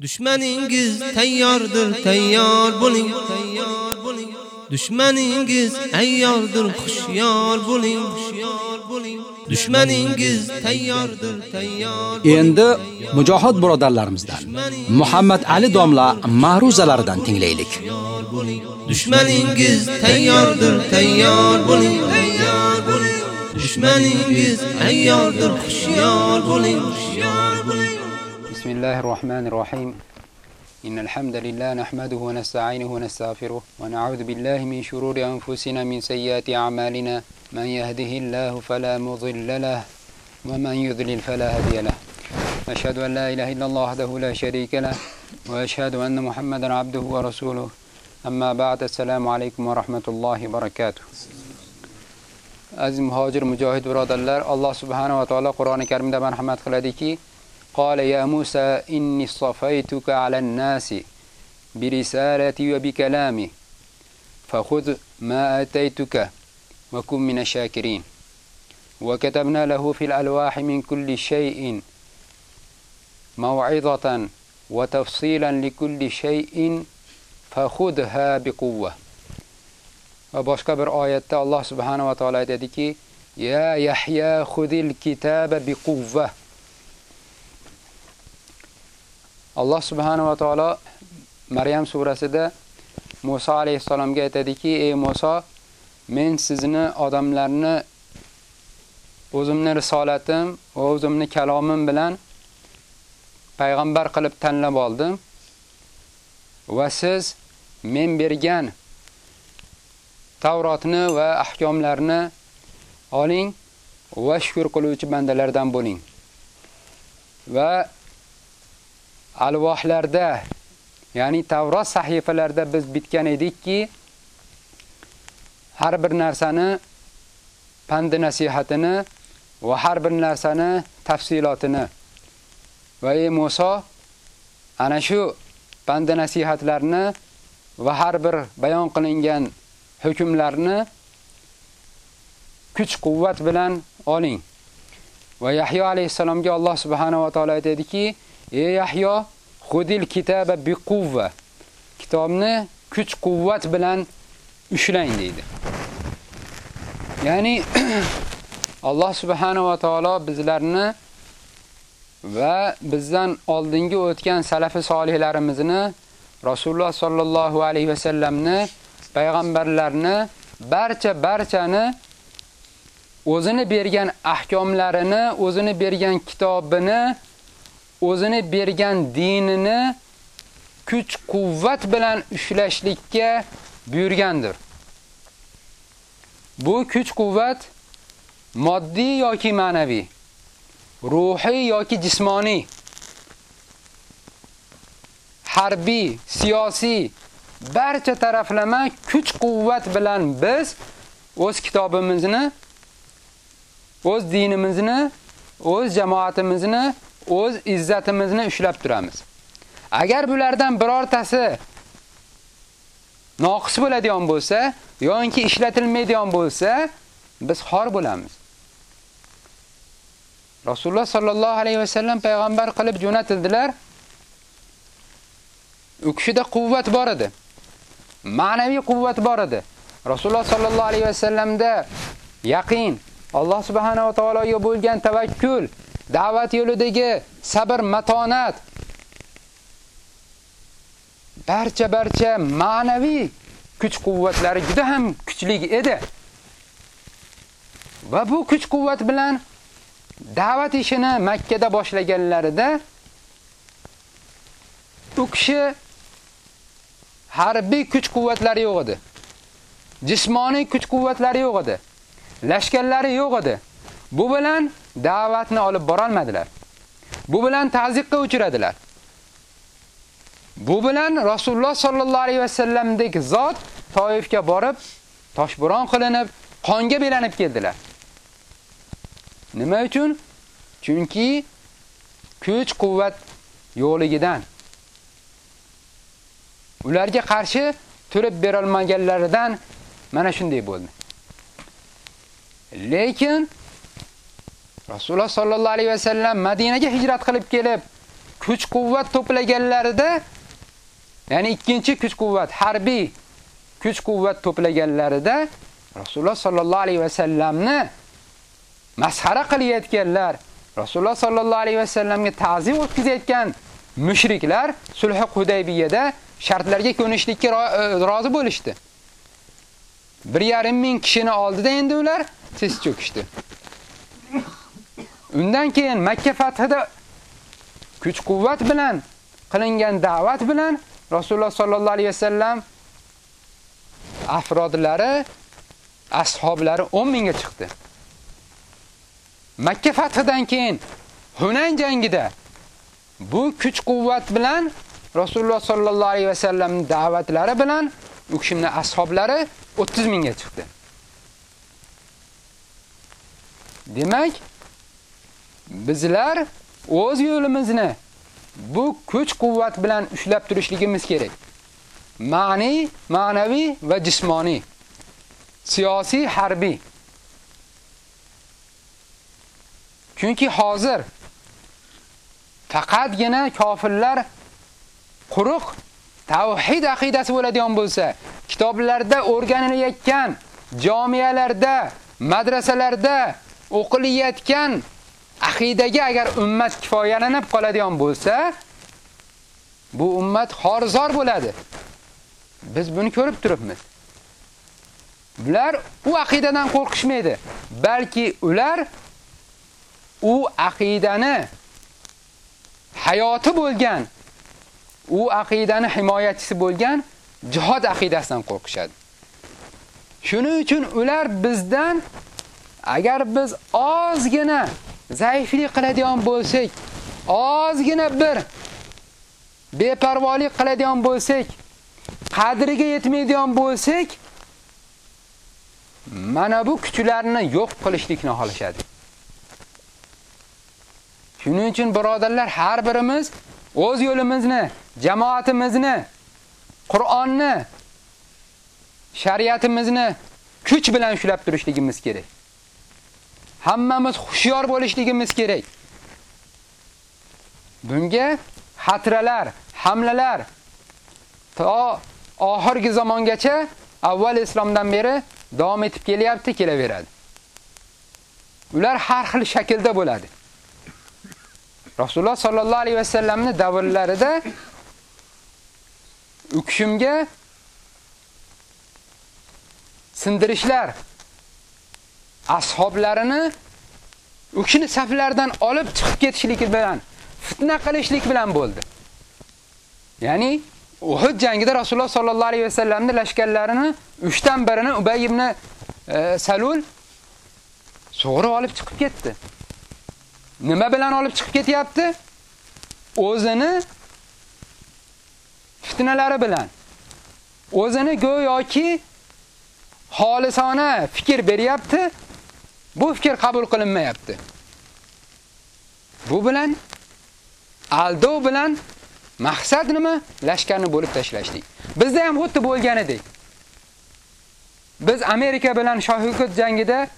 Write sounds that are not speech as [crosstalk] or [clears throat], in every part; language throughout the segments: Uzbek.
Düşmaningiz tayyordir, tayyor bo'ling. Düşmaningiz ayyordir, xushyor bo'ling. Düşmaningiz tayyordir, tayyor. Endi mujohid birodarlarimizdan Muhammad Ali domla ma'ruzalaridan tinglaylik. Düşmaningiz tayyordir, tayyor bo'ling. Düşmaningiz ayyordir, xushyor bo'ling. بسم الله الرحمن الرحيم إن الحمد لله نحمده ونستعينه ونستغفره ونعوذ بالله من شرور أنفسنا من سيئات أعمالنا من يهده الله فلا مضل له ومن يضلل فلا هادي له أشهد أن لا إله إلا الله وحده لا شريك له وأشهد أن محمدا عبده ورسوله أما بعد السلام عليكم ورحمة الله وبركاته aziz muhojir mujohid alloh subhanahu va taolo qur'oni karimda marhamat qiladiki قال يا موسى إني اصطفيتك على الناس برسالتي وبكلامي فخذ ما آتيتك وكن من الشاكرين وكتبنا له في الألواح من كل شيء موعظة وتفصيلا لكل شيء فخذها بقوة Alloh subhanahu va taolo aytadiki: "Ya Yahya khudil kitaba biquvva." Alloh subhanahu va taolo Maryam surasida Musa alayhisalomga aytadiki: "Ey Musa, men sizni odamlarni o'zimni risolatim va o'zimni kalomim bilan payg'ambar qilib tanlab oldim va siz men bergan Tavrotni va ahkomlarni oling va shukr qiluvchi bandalardan bo'ling. Va alvohlarda, ya'ni Tavrot sahifalarida biz bitgan edikki, har bir narsani pand nasihatini va har bir narsani tafsilotini va ey Musa ana shu pand nasihatlarni va har bir bayon qilingan hukmlarni kuch-quvvat bilan oling. Va Yahyo alayhisalomga Alloh subhanahu va taolo aytadiki: "Ey Yahyo, xudil kitaba biquvva." Kitobni kuch-quvvat bilan ushlang deydi. Ya'ni [clears throat] Alloh subhanahu va taolo bizlarni va bizdan oldingi o'tgan salafi solihlarimizni Rasululloh sallallohu alayhi va sallamni payg'ambarlarni barcha barchani o'zini bergan ahkomlarini, o'zini bergan kitobini, o'zini bergan dinini kuch-quvvat bilan ushlashlikka buyurgandir. Bu kuch-quvvat moddiy yoki ma'naviy, ruhiy yoki jismoniy, harbiy, siyosiy barcha taraflama kuch-quvvat bilan biz o'z kitobimizni, o'z dinimizni, o'z jamoatimizni, o'z izzatimizni ushlab turamiz. Agar bulardan birortasi noqis bo'ladigan bo'lsa, yoki ishlatilmaydigan bo'lsa, biz xor bo'lamiz. Rasululloh sallallohu alayhi va sallam payg'ambar qilib jo'natildilar. U kishida quvvat bor edi. ma'naviy quvvat bor edi. Rasululloh sallallohu alayhi va sallamda yaqin, Alloh subhanahu va taologa bo'lgan tavakkul, da'vat yo'lidagi sabr, matonat barcha barcha ma'naviy kuch-quvvatlari juda ham kuchli edi. Va bu kuch-quvvat bilan da'vat ishini Makka da boshlaganlarida u kishi harbiy kuch-quvvatlari yo'q edi. Jismoniy kuch-quvvatlari yo'q edi. Lashkarlari yo'q edi. Bu bilan da'vatni olib bora olmadilar. Bu bilan ta'ziqqa uchradilar. Bu bilan Rasululloh sallallohu alayhi vasallamdek zot Toifga borib, toshburon qilinib, qonga belanib keldilar. Nima uchun? Chunki kuch-quvvat yo'qligidan ularga qarshi turib bera olmaganlaridan mana shunday bo'ldi. Lekin Rasululloh sallallohu alayhi vasallam Madinaga hijrat qilib kelib, kuch-quvvat to'plaganlarida, ya'ni ikkinchi kuch-quvvat, harbiy kuch-quvvat to'plaganlarida Rasululloh sallallohu alayhi va sallamni masxara qilayotganlar, Rasululloh sallallohu alayhi va sallamga ta'zim o'tkazayotgan mushriklar sulh Hudaybiyada shartlarga ko'nishlikka e, rozi bo'lishdi. 1.5 ming kishini oldida endi ular tiz cho'kishdi. Undan keyin Makka fathida kuch-quvvat bilan qilingan da'vat bilan Rasululloh sallallohu alayhi vasallam afrodlari, ashablari 10 mingga chiqdi. Makka fathidan keyin Hunayn jangida bu kuch-quvvat bilan Rasululloh sallallohu alayhi vasallamning da'vatlari bilan u kishining ashablari 30 mingga chiqdi. Demak, bizlar o'z yo'limizni bu kuch-quvvat bilan ushlab turishligimiz kerak. Ma'ni, ma'naviy va jismoniy. Siyosiy, harbiy. Chunki hozir faqatgina kofirlar quruq tavhid aqidasi bo'ladigan bo'lsa, kitoblarda o'rganilayotgan, jamiyalarda, madrasalarda o'qilayotgan aqidaga agar ummat kifoyalanib qoladigan bo'lsa, bu ummat xorizor bo'ladi. Biz buni ko'rib turibmiz. Bular u aqidadan qo'rqishmaydi, balki ular u aqidani hayoti bo'lgan, u aqidani himoyachisi bo'lgan jihod aqidasidan qo'rqishadi. Shuning uchun ular bizdan agar biz ozgina zaiflik qiladigan bo'lsak, ozgina bir beparvolik qiladigan bo'lsak, qadriga yetmaydigan bo'lsak, mana bu kuchlarni yo'q qilishlikni xohlashadi. Shuning uchun birodarlar, har birimiz o'z yo'limizni, jamoatimizni, Qur'onni, shariatimizni kuch bilan ushlab turishligimiz kerak. Hammamiz xushyor bo'lishligimiz kerak. Bunga xatralar, hamlalar to oxirgi zamongacha avval islomdan beri davom etib kelyapti, kelaveradi. Ular har xil shaklda bo'ladi. Rasululloh sallallohu alayhi vasallamning davrlarida u sindirishlar ashoblarini u saflardan olib chiqib ketishlik bilan, fitna qilishlik bilan bo'ldi. Ya'ni Uhud jangida Rasululloh sollallohu alayhi vasallamning lashkarlarini 3 dan birini Ubay ibn e, Salul sug'urib olib chiqib ketdi. Nima bilan olib chiqib ketyapti? O'zini fitnalari bilan. O'zini go'yoki xolisona fikr beryapti, bu fikr qabul qilinmayapti. Bu bilan aldov bilan maqsad nima? Lashkarni bo'lib tashlashdik. Bizda ham xuddi bo'lganidek. Biz Amerika bilan Shohukut jangida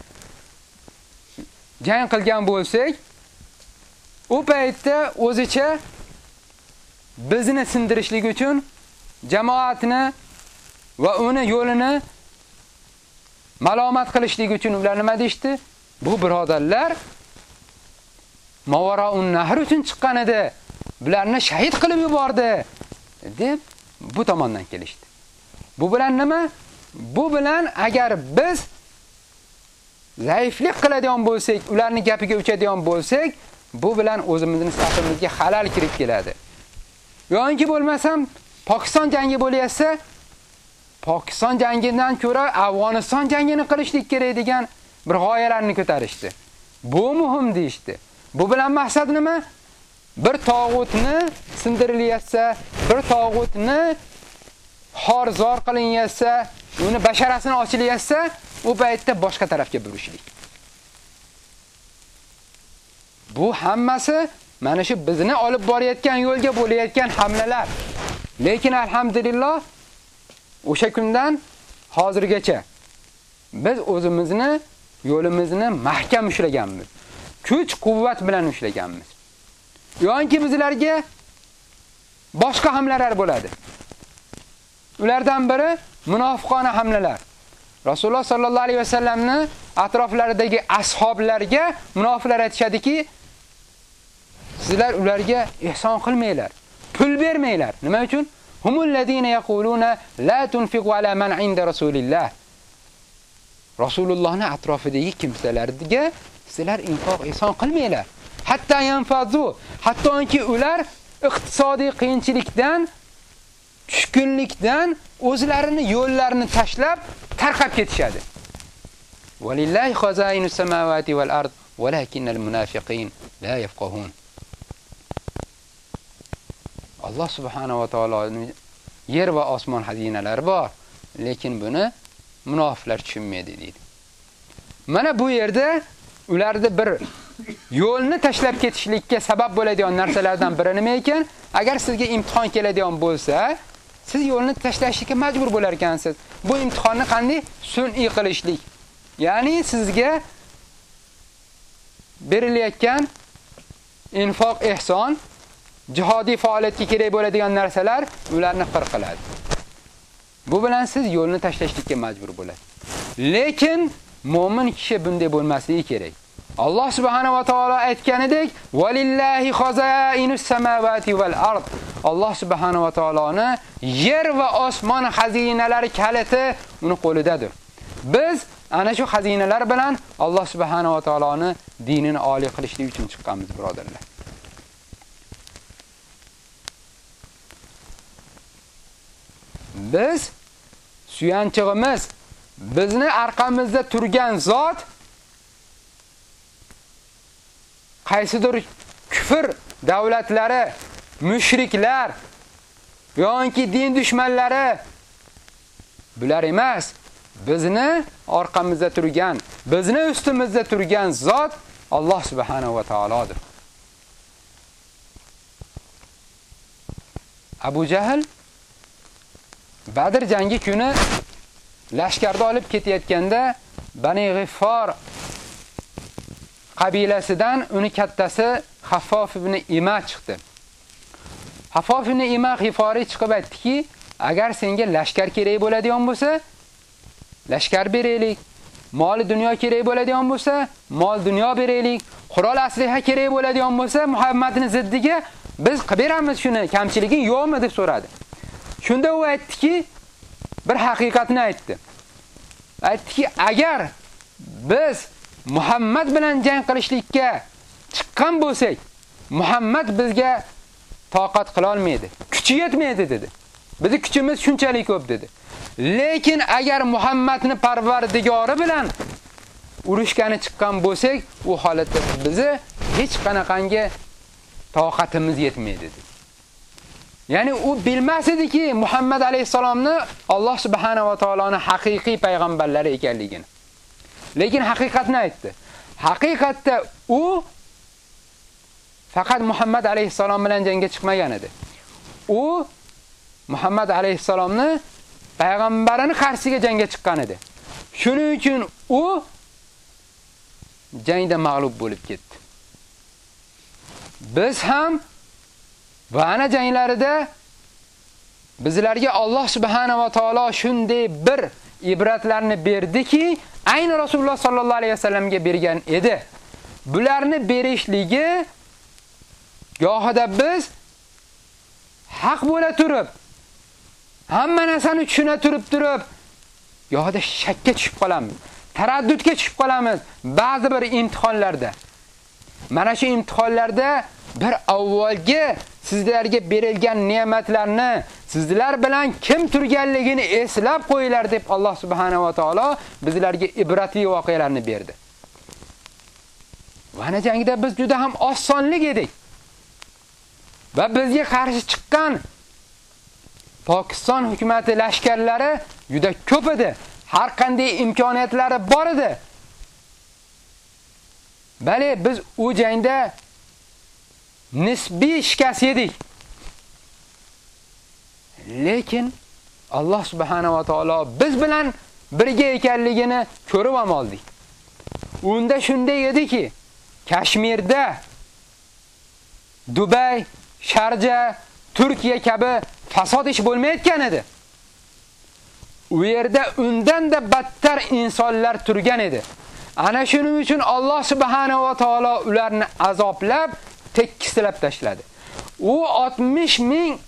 jang qilgan bo'lsak, u paytda o'zicha bizni sindirishlik uchun jamoatni va uni yo'lini malomat qilishlik uchun ular nima deydi? Bu birodarlar Mavaraun nahr uchun chiqqan edi. Bularni shahid qilib yubordi deb bu tomondan kelishdi. Bu bilan nima? Bu bilan agar biz zaiflik qiladigan bo'lsak, ularni gapiga uchadigan bo'lsak, bu bilan o'zimizning safimizga halol kirib keladi. Yo'inki bo'lmasam Pokiston jangi bo'layotsa, Pokiston jangidan ko'ra Afg'oniston jangini qilishlik kerak degan bir g'oyalarni ko'tarishdi. Bu muhim deyshti. Bu bilan maqsad nima? Bir tog'utni sindirilyapsa, bir tog'utni xorzor qilinyapsa, uni basharasini ochilyapsa, u paytda boshqa tarafga burishlik. Bu hammasi mana shu bizni olib borayotgan yo'lga bo'layotgan hamlalar. Lekin alhamdulillah o'sha kundan hozirgacha biz o'zimizni yo'limizni mahkam ushlaganmiz. Kuch-quvvat bilan ushlaganmiz. Yo'inki bizlarga boshqa hamlalar bo'ladi. Ulardan biri munofiqona hamlalar. Rasululloh sallallohu alayhi vasallamni atroflaridagi ashoblarga munofiqlar aytishadiki, sizlar ularga ihson qilmanglar, pul bermanglar. Nima uchun? Humul ladina yaquluna la tunfiqu ala man inda rasulillah. Rasulullohning atrofidagi kimsalarga sizlar infoq ihson qilmanglar. Hatto yanfazu, hattoki ular iqtisodiy qiyinchilikdan, tushkunlikdan o'zlarini yo'llarini tashlab tarqab ketishadi. Walillahi khazainus samawati wal ard, walakinnal munafiqin la yafqahun. Alloh subhanahu va taoloning yer va osmon xazinalari bor, lekin buni munofiqlar tushunmaydi deydi. Mana bu yerda ularda bir yo'lni tashlab ketishlikka sabab bo'ladigan narsalardan biri nima ekan? Agar sizga imtihon keladigan bo'lsa, siz yo'lni tashlashga majbur bo'lar ekansiz. Bu imtihonni qanday sun'iy qilishlik. Ya'ni sizga berilayotgan infoq ehson, jihodiy faoliyatga kerak bo'ladigan narsalar ularni qir qiladi. Bu bilan siz yo'lni tashlashga majbur bo'lasiz. Lekin mu'min kishi bunday bo'lmasligi kerak. Alloh subhanahu va taolo aytganidek, "Valillahi khazainus samawati val ard." Alloh subhanahu va taoloni yer va osmon xazinalari kaliti uni qo'lidadir. Biz ana shu xazinalar bilan Alloh subhanahu va taoloni dinini oliy qilishlik uchun chiqqanmiz, birodarlar. Biz suyanchig'imiz, bizni orqamizda turgan zot qaysidir kufr davlatlari, mushriklar yoki din dushmanlari bular emas. Bizni orqamizda turgan, bizni ustimizda turgan zot Alloh subhanahu va taolodir. Abu Jahl Badr jangi kuni lashkarda olib ketayotganda Bani G'iffor qabilasidan uni kattasi Xaffof ibn Ima chiqdi. Xaffof ibn Ima G'ifori chiqib aytdiki, agar senga lashkar kerak bo'ladigan bo'lsa, lashkar beraylik. Mol dunyo kerak bo'ladigan bo'lsa, mol dunyo beraylik. Qurol asliha kerak bo'ladigan bo'lsa, Muhammadning ziddiga biz qilib beramiz shuni. Kamchiliging yo'qmi deb so'radi. Shunda u aytdiki, bir haqiqatni aytdi. Aytdiki, agar biz Muhammad bilan jang qilishlikka chiqqan bo'lsak, Muhammad bizga toqat qila olmaydi. Kuchi yetmaydi dedi. Bizi kuchimiz shunchalik ko'p dedi. Lekin agar Muhammadni Parvardigori bilan urushgani chiqqan bo'lsak, u holatda bizi hech qanaqangi toqatimiz yetmaydi dedi. Ya'ni u bilmas ediki Muhammad alayhisalomni Alloh subhanahu va taoloni haqiqiy payg'ambarlari ekanligini. Lekin haqiqatni aytdi. Haqiqatda u faqat Muhammad alayhisalom bilan jangga chiqmagan edi. U Muhammad alayhisalomni payg'ambarini qarshisiga jangga chiqqan edi. Shuning uchun u jangda mag'lub bo'lib ketdi. Biz ham va ana janglarida bizlarga Alloh subhanahu va taolo shunday bir ibratlarni berdiki, ayni Rasululloh sallallohu alayhi vasallamga bergan edi. Bularni berishligi gohida biz haq bo'la turib, hamma narsani tushuna turib turib, gohida shakka tushib qolamiz, taraddudga tushib qolamiz ba'zi bir imtihonlarda. Mana shu imtihonlarda bir avvalgi sizlarga berilgan ne'matlarni sizlar bilan kim turganligini eslab qo'yinglar deb Alloh subhanahu va taolo bizlarga ibratli voqealarni berdi. Va jangida biz juda ham osonlik edik. Va bizga qarshi chiqqan Pokiston hukumatı lashkarlari juda ko'p edi. Har qanday imkoniyatlari bor edi. Bali biz u jangda nisbiy shikast yedik. Lekin Alloh subhanahu va taolo biz bilan birga ekanligini ko'rib ham oldik. Unda shunday ediki, Kashmirda, Dubay, Sharja, Turkiya kabi fasod ish bo'lmayotgan edi. U yerda undan-da battar insonlar turgan edi. Ana shuning uchun Alloh subhanahu va taolo ularni azoblab, tekkislab tashladi. U 60 ming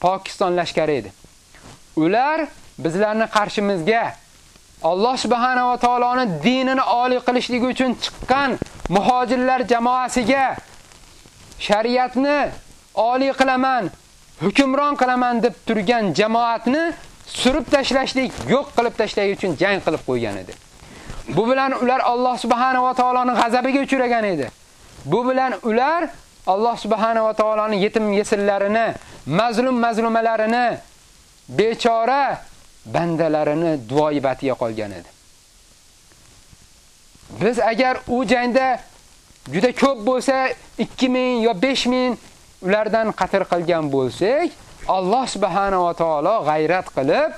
Pokiston lashkari edi. Ular bizlarni qarshimizga Alloh subhanahu va taoloning dinini oliy qilishligi uchun chiqqan muhojirlar jamoasiga shariatni oliy qilaman, hukmron qilaman deb turgan jamoatni surib tashlashlik, yo'q qilib tashlash uchun jang qilib qo'ygan edi. Bu bilan ular Alloh subhanahu va taoloning g'azabiga uchragan edi. Bu bilan ular Alloh subhanahu va taoloning yetim yesillarini, mazlum mazlumalarini, bechora bandalarini duoibatiga qolgan edi. Biz agar u jangda juda ko'p bo'lsa 2000 yo 5000 ulardan qatl qilgan bo'lsak, Alloh subhanahu va taolo g'ayrat qilib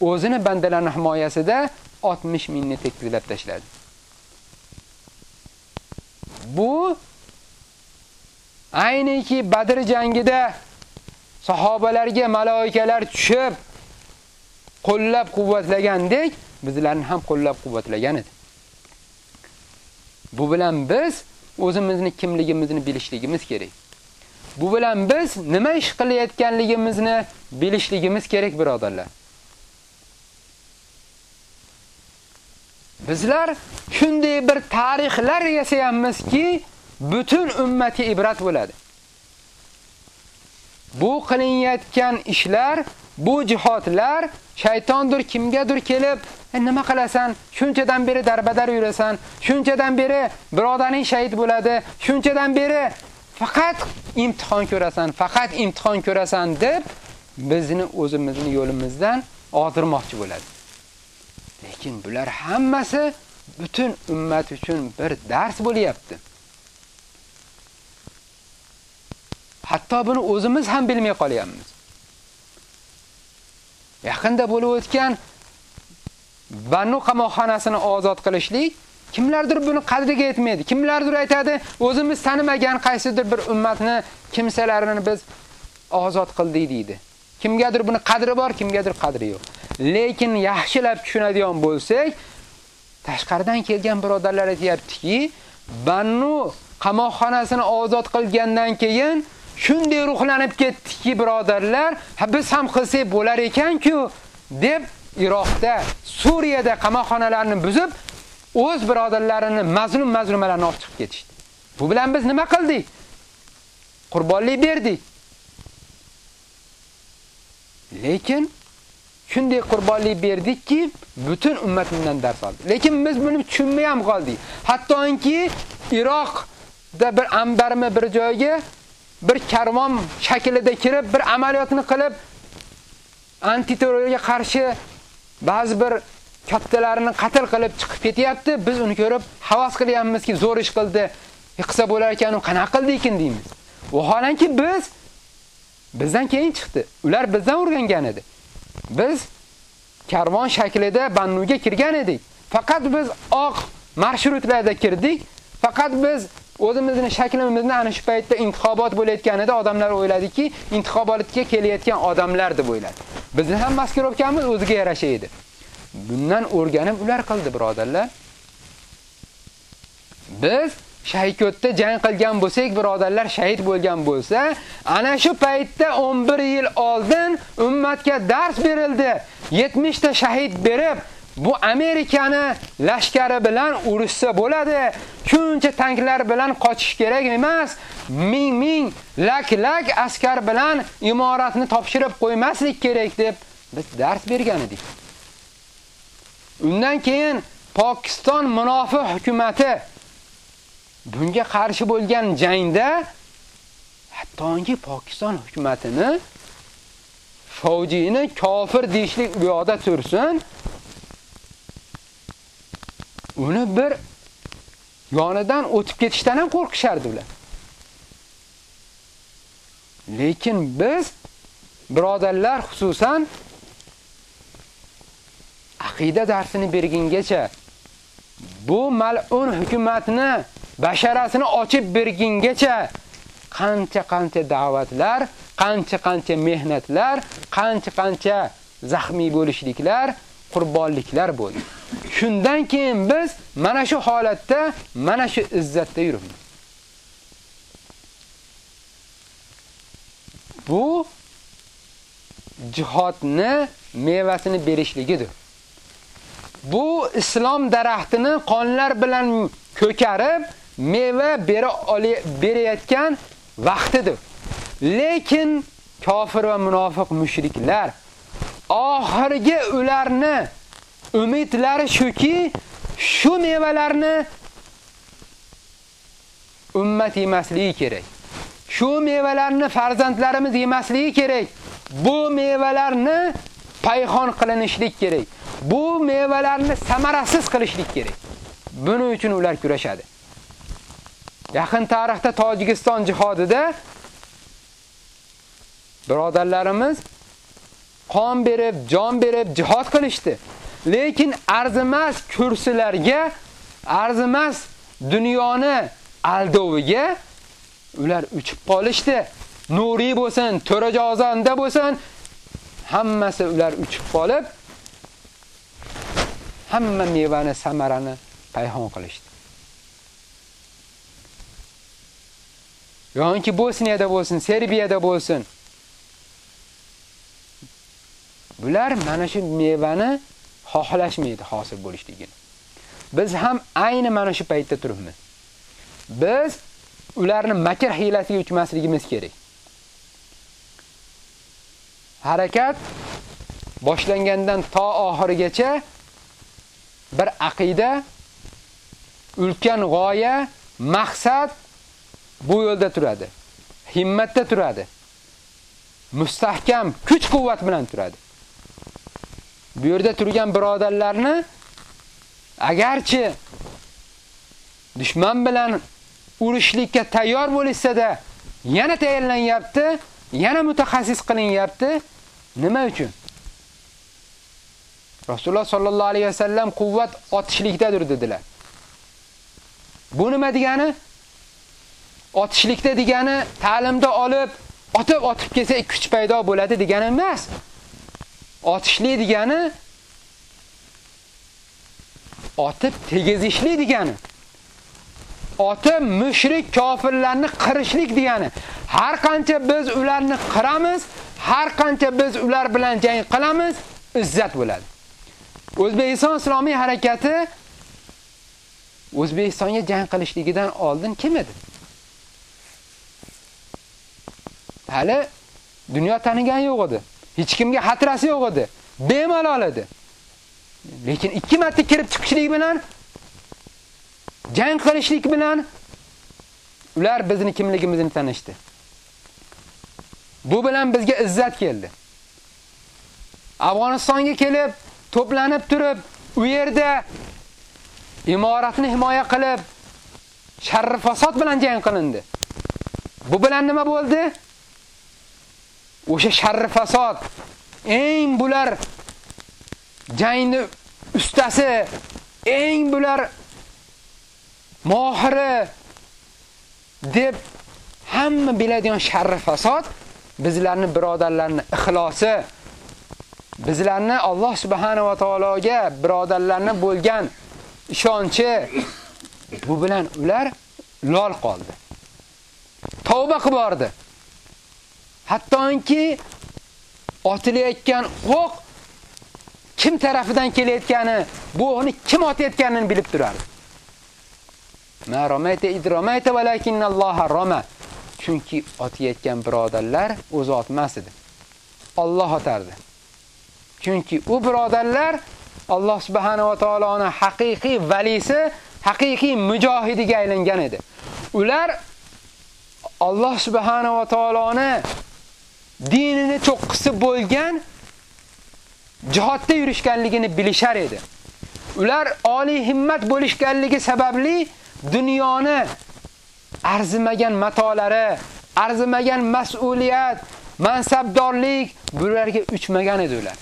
o'zini bandalarning himoyasida 60 mingni tekbirlab tashladi. Bu ayniki Badr jangida sahobalarga malaikalar tushib qo'llab-quvvatlagandek, bizlarni ham qo'llab-quvvatlagan edi. Bu bilan biz o'zimizni kimligimizni bilishligimiz kerak. Bu bilan biz nima ish qilayotganligimizni bilishligimiz kerak, birodarlar. Bizlar shunday bir tarixlar yasayamizki, butun ummatga ibrat bo'ladi. Bu qilinayotgan ishlar, bu jihodlar shaytondir kimgadir kelib, e, nima qilasan? Shunchadan beri darbadar yurasan, shunchadan beri birodaring shahid bo'ladi, shunchadan beri faqat imtihon ko'rasan, faqat imtihon ko'rasan deb bizni o'zimizni yo'limizdan ozdirmoqchi bo'ladi. Lekin bular hammasi butun ummat uchun bir dars bo'lyapti. Hatto buni o'zimiz ham bilmay qolyapmiz. Yaqinda bo'lib o'tgan Banu qamoqxonasini ozod qilishlik kimlardir buni qadriga yetmaydi. Kimlardir aytadi, o'zimiz tanimagan qaysidir bir ummatni kimsalarini biz ozod qildik deydi. Kimgadir buni qadri bor, kimgadir qadri yo'q. Lekin yaxshilab tushunadigan bo'lsak, tashqaridan kelgan birodarlar aytayaptiki, Banu qamoqxonasini ozod qilgandan keyin shunday ruhlanib ketdiki, birodarlar, ha biz ham qilsak bo'lar ekan-ku deb Iroqda, Suriyada qamoqxonalarni buzib, o'z birodarlarini mazlum mazlumalarni olib chiqib ketishdi. Bu bilan biz nima qildik? Qurbonlik berdik. Lekin shunday qurbonlik berdikki, butun ummat bundan dars oldi. Lekin biz buni tushunmay ham qoldik. Hattoki Iroqda bir ambarmi bir joyga bir karvon shaklida kirib, bir amaliyotni qilib antiterrorga qarshi ba'zi bir kattalarini qatl qilib chiqib ketyapti. Biz uni ko'rib havas qilyapmizki, zo'r ish qildi. E, Qilsa bo'lar ekan, qanaqa qildi ekan deymiz. Vaholanki biz bizdan keyin chiqdi. Ular bizdan o'rgangan edi. Biz karvon shaklida Bannuga kirgan edik. Faqat biz oq marshrutlarda kirdik. Faqat biz o'zimizning shaklimizni ana shu paytda intixobot bo'layotganida odamlar o'yladiki, intixobotga kelayotgan odamlar deb o'yladi. Bizni ham maskirovkamiz o'ziga yarasha edi. Bundan o'rganib ular qildi, birodarlar. Biz Shaykotda jang qilgan bo'lsak, birodarlar shahid bo'lgan bo'lsa, ana shu paytda 11 yil oldin ummatga dars berildi. 70 ta shahid berib, bu Amerikani lashkari bilan urushsa bo'ladi. Shuncha tanklar bilan qochish kerak emas. Ming ming lak lak askar bilan imoratni topshirib qo'ymaslik kerak deb biz dars bergan edik. Undan keyin Pokiston munofiq hukumatı bunga qarshi bo'lgan jangda hattoki Pokiston hukumatini Fojini kofir deyishlik bu yoqda tursin. Uni bir yonidan o'tib ketishdan ham qo'rqishardi ular. Lekin biz birodarlar xususan aqida darsini bergingacha bu mal'un hukumatni basharasini ochib bergingacha qancha-qancha da'vatlar, qancha-qancha mehnatlar, qancha-qancha zaxmiy bo'lishliklar, qurbonliklar bo'ldi. Shundan keyin biz mana shu holatda, mana shu izzatda yuribmiz. Bu jihodni mevasini berishligidir. Bu islom daraxtini qonlar bilan ko'karib, meva bera berayotgan vaqtidir. Lekin kofir va munofiq mushriklar oxirgi ularni umidlari shuki, shu mevalarni ummat yemasligi kerak. Shu mevalarni farzandlarimiz yemasligi kerak. Bu mevalarni payxon qilinishlik kerak. Bu mevalarni samarasiz qilishlik kerak. Buning uchun ular kurashadi. Yaqin tarixda Tojikiston jihodida birodarlarimiz qon berib, jon berib jihod qilishdi. Lekin arzimas kursilarga, arzimas dunyoni aldoviga ular uchib qolishdi. Nuriy bo'lsin, To'rajozonda bo'lsin, hammasi ular uchib qolib hamma mevani, samarani payhon qilishdi. Yoki Bosniyada bo'lsin, Serbiyada bo'lsin. Bular mana shu mevani xohlashmaydi hosil bo'lishligini. Biz ham ayni mana shu paytda turibmiz. Biz ularni makr hiylasiga uchmasligimiz kerak. Harakat boshlangandan to oxirigacha bir aqida, ulkan g'oya, maqsad bu yo'lda turadi. Himmatda turadi. Mustahkam kuch-quvvat bilan turadi. Bu yerda turgan birodarlarni agarchi dushman bilan urushlikka tayyor bo'lishsa-da, yana tayyorlanyapti, yana mutaxassis qilinyapti. Nima uchun? Rasululloh sollallohu alayhi vasallam quvvat otishlikdadir dedilar. Bu nima degani? Otishlikda degani ta'limda olib, otib otib kelsa kuch paydo bo'ladi degani emas. Otishlik degani otib tegizishlik degani. Otib mushrik kofirlarni qirishlik degani. Har qancha biz ularni qiramiz, har qancha biz ular bilan jang qilamiz, izzat bo'ladi. O'zbekiston islomiy harakati O'zbekistonga jang qilishligidan oldin kim edi? Hali dunyo tanigan yo'q edi. Hech kimga xatrasi yo'q edi. Bemalol edi. Lekin ikki marta kirib chiqishlik bilan jang qilishlik bilan ular bizni kimligimizni tanishdi. Bu bilan bizga izzat keldi. Afg'onistonga kelib, to'planib turib, u yerda imoratni himoya qilib, sharri fasod bilan jang qilindi. Bu bilan nima bo'ldi? O'sha sharri fasod eng bular jangni ustasi, eng bular mohiri deb hamma biladigan sharri fasod bizlarni birodarlarni ixlosi bizlarni Alloh subhanahu va taologa birodarlarni bo'lgan ishonchi bu bilan ular lol qoldi. Tavba qilib bordi. Hattoki otilayotgan o'q kim tarafidan kelayotgani, bu o'qni kim otayotganini bilib turardi. Ma ramayta id valakinnalloha valakinalloha rama. Chunki otayotgan birodarlar o'zi otmas edi. Alloh otardi. Chunki u birodarlar Alloh subhanahu va taoloning haqiqiy valisi, haqiqiy mujohidiga aylangan edi. Ular Alloh subhanahu va taoloning dinini cho'qqisi bo'lgan jihodda yurishganligini bilishar edi. Ular oliy himmat bo'lishganligi sababli dunyoni arzimagan matolari, arzimagan mas'uliyat, mansabdorlik bularga uchmagan edi ular.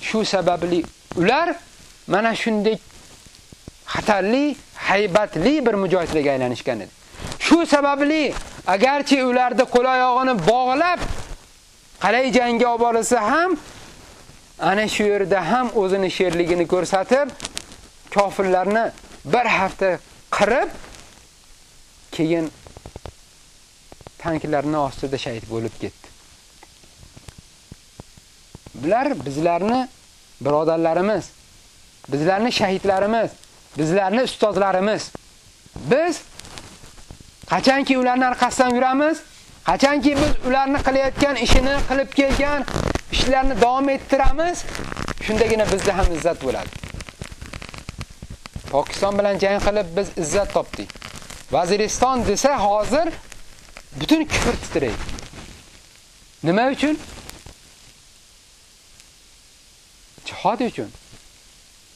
Shu sababli ular mana shunday xatarli, haybatli bir mujohidlarga aylanishgan edi. Shu sababli agarchi ularni qo'l oyog'ini bog'lab qalay jangga olib borilsa ham ana shu yerda ham o'zini sherligini ko'rsatib kofirlarni bir hafta qirib keyin tanklarning ostida shahid bo'lib ketdi. Bular bizlarni birodarlarimiz, bizlarni shahidlarimiz, bizlarni ustozlarimiz. Biz qachonki ularning orqasidan yuramiz, qachonki biz ularni qilayotgan ishini qilib kelgan ishlarni davom ettiramiz, shundagina bizda ham izzat bo'ladi. Pokiston bilan jang qilib biz izzat topdik. Vaziriston desa hozir butun kufr titraydi. Nima uchun? Jihad uchun.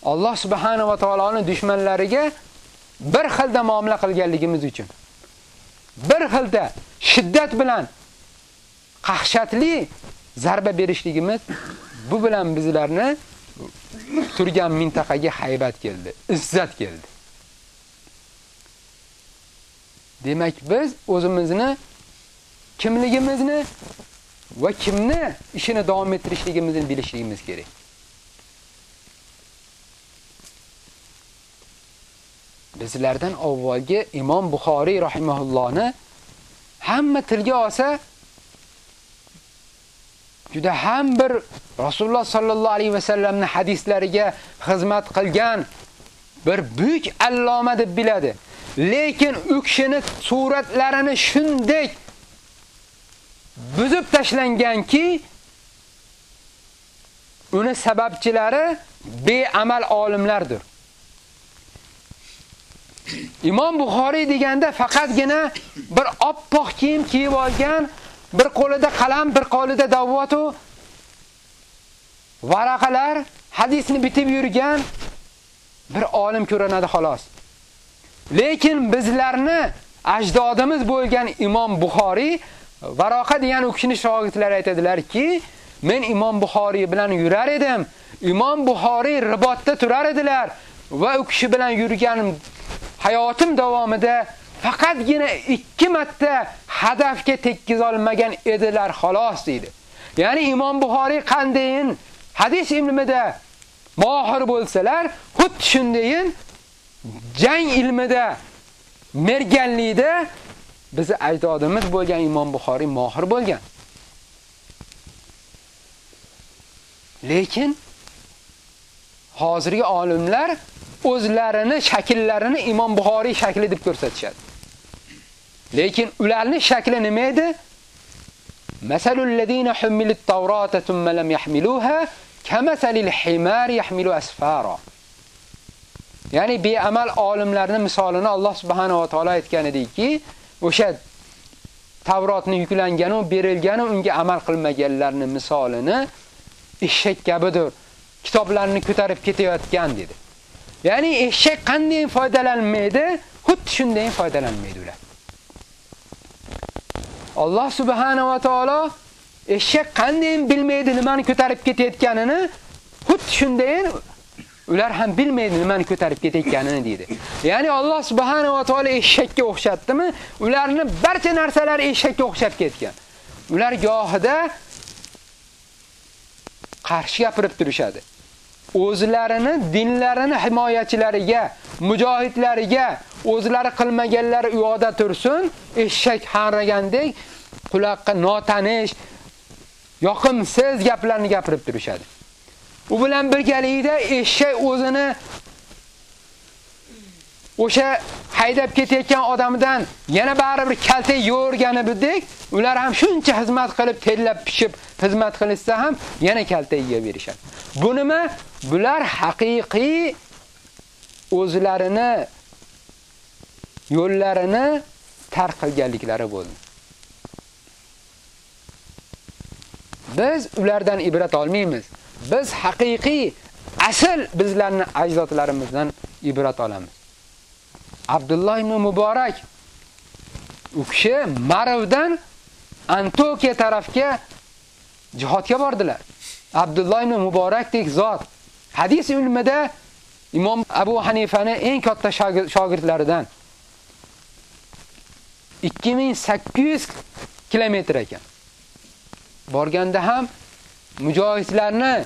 Alloh subhanahu va taoloning dushmanlariga bir xilda muomala qilganligimiz uchun. Bir xilda shiddat bilan qahshatli zarba berishligimiz bu bilan bizlarni turgan mintaqaga haybat keldi, izzat keldi. Demak, biz o'zimizni kimligimizni va kimni ishini davom ettirishligimizni bilishligimiz kerak. Bizlardan avvalgi Imom Buxoriy rahimahullohni hamma tilga olsa juda ham bir Rasululloh sallallohu alayhi va sallamning hadislariga xizmat qilgan bir buyuk alloma deb biladi. Lekin u kishini suratlarini shunday buzib tashlanganki, uni sababchilari beamal olimlardir. Imom Buxoriy deganda faqatgina bir oppoq kiyim kiyib olgan, bir qo'lida qalam, bir qo'lida davvat u varaqalar, hadisni bitib yurgan bir olim ko'rinadi xolos. Lekin bizlarni ajdodimiz bo'lgan Imom Buxoriy Varoqa degan u kishini shogirdlari aytadilarki, men Imom Buxoriy bilan yurar edim. Imom Buxoriy ribotda turar edilar va u kishi bilan yurganim hayotim davomida faqatgina 2 marta hadafga tekkiz olmagan edilar xolos deydi. Ya'ni Imom Buxoriy qandayin hadis ilmida mohir bo'lsalar, xuddi shundayin jang ilmida merganlikda bizi ajdodimiz bo'lgan Imom Buxoriy mohir bo'lgan. Lekin hozirgi olimlar o'zlarini shakllarini Imom Buxoriy shakli deb ko'rsatishadi. Lekin ularning shakli nima edi? Masalul ladina humilut tawrata thumma lam yahmiluha kamasalil himar yahmilu asfara. Ya'ni beamal olimlarning misolini Alloh subhanahu va taolo aytgan ediki, o'sha Tavrotni yuklangan u berilgani unga amal qilmaganlarning misolini eshak kabidir. Kitoblarni ko'tarib ketayotgan dedi. Ya'ni eshak qanday foydalanmaydi, xuddi shunday foydalanmaydi ular. Alloh subhanahu va taolo eshak qanday bilmaydi nimani ko'tarib ketayotganini, xuddi shunday ular ham bilmaydi nimani ko'tarib ketayotganini deydi. Ya'ni Alloh subhanahu va taolo eshakka o'xshatdimi? Ularni barcha narsalari eshakka o'xshab ketgan. Ular gohida qarshi gapirib turishadi. O'zlarini dinlarini himoyachilariga, mujohidlariga o'zlari qilmaganlari uyoqda tursin, eshak hanragandek quloqqa notanish, yoqimsiz gaplarni gapirib turishadi. U bilan birgalikda eshak o'zini o'sha haydab ketayotgan odamdan yana baribir kalta yo'rgani bidek, ular ham shuncha xizmat qilib, tellab pishib xizmat qilsa ham yana kalta yeyverishadi. Bu nima? Bular haqiqiy o'zlarini yo'llarini tark qilganliklari bo'ldi. Biz ulardan ibrat olmaymiz. Biz haqiqiy asl bizlarning ajdodlarimizdan ibrat olamiz. Abdulloh ibn Muborak u kishi Marvdan Antokiya tarafga jihodga bordilar. Abdulloh ibn Muborakdek zot hadis ilmida Imom Abu Hanifani eng katta shogirdlaridan. 2800 kilometr ekan. Borganda ham mujohidlarni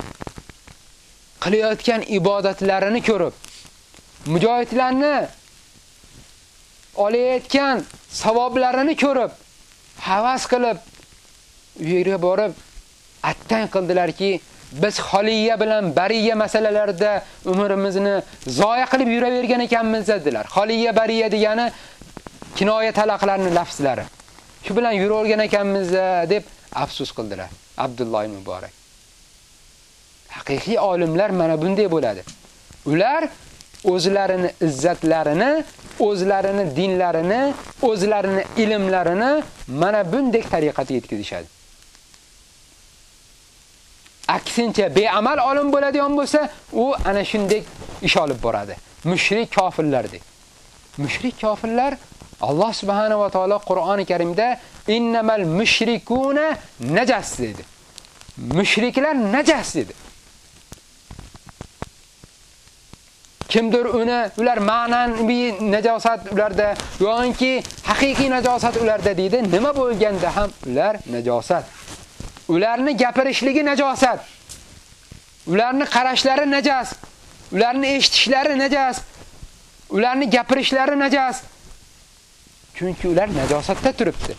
qilayotgan ibodatlarini ko'rib, mujohidlarni olayotgan savoblarini ko'rib, havas qilib, u yerga borib attang qildilarki, biz xoliya bilan bariya masalalarida umrimizni zoya qilib yuravergan ekanmiz dedilar. Xoliya bariya degani kinoya talaqlarning lafzlari. Shu bilan yuravergan ekanmiz deb afsus qildilar. Abdulloh Muborak. Haqiqiy olimlar mana bunday bo'ladi. Ular o'zlarini izzatlarini, o'zlarini dinlarini, o'zlarini ilmlarini mana bunday tariqatga yetkazishadi. Aksincha beamal olim bo'ladigan bo'lsa, u ana shunday ish olib boradi. Mushrik kofirlardek. Mushrik kofirlar Alloh subhanahu va taolo Qur'oni Karimda innamal mushrikuna najas dedi. Mushriklar najas dedi. Kimdir uni ular ma'naviy najosat ularda yoki haqiqiy najosat ularda deydi. Nima bo'lganda ham ular najosat. Ularni gapirishligi najosat. Ularni qarashlari najas. Ularni eshitishlari najas. Ularni gapirishlari najas. Chunki ular najosatda turibdi.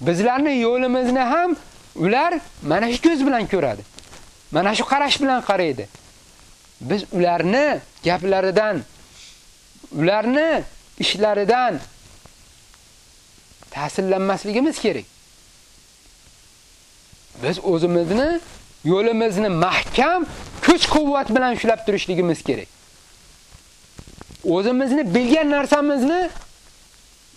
Bizlarning yo'limizni ham ular mana shu ko'z bilan ko'radi. Mana shu qarash bilan qaraydi. Biz ularni gaplaridan, ularni ishlaridan ta'sirlanmasligimiz kerak. Biz o'zimizni yo'limizni mahkam kuch-quvvat bilan ushlab turishligimiz kerak. O'zimizni bilgan narsamizni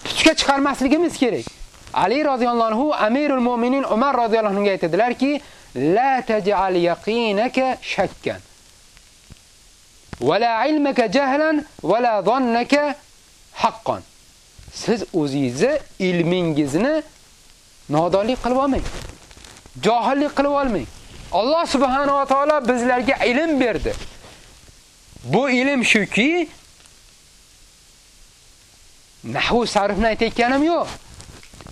puchga chiqarmasligimiz kerak. Ali roziyallohu anhu Amirul Mu'minin Umar roziyallohu anhu aytadilar-ki, la taj'al yaqinaka shakkan. Va la ilmaka jahlan va la zannaka haqqan. Siz o'zingizni ilmingizni nodonlik qilib olmang. Johillik qilib olmang. Alloh subhanahu va taolo bizlarga ilm berdi. Bu ilm shuki, nahvu sarfni aytayotganim yo'q.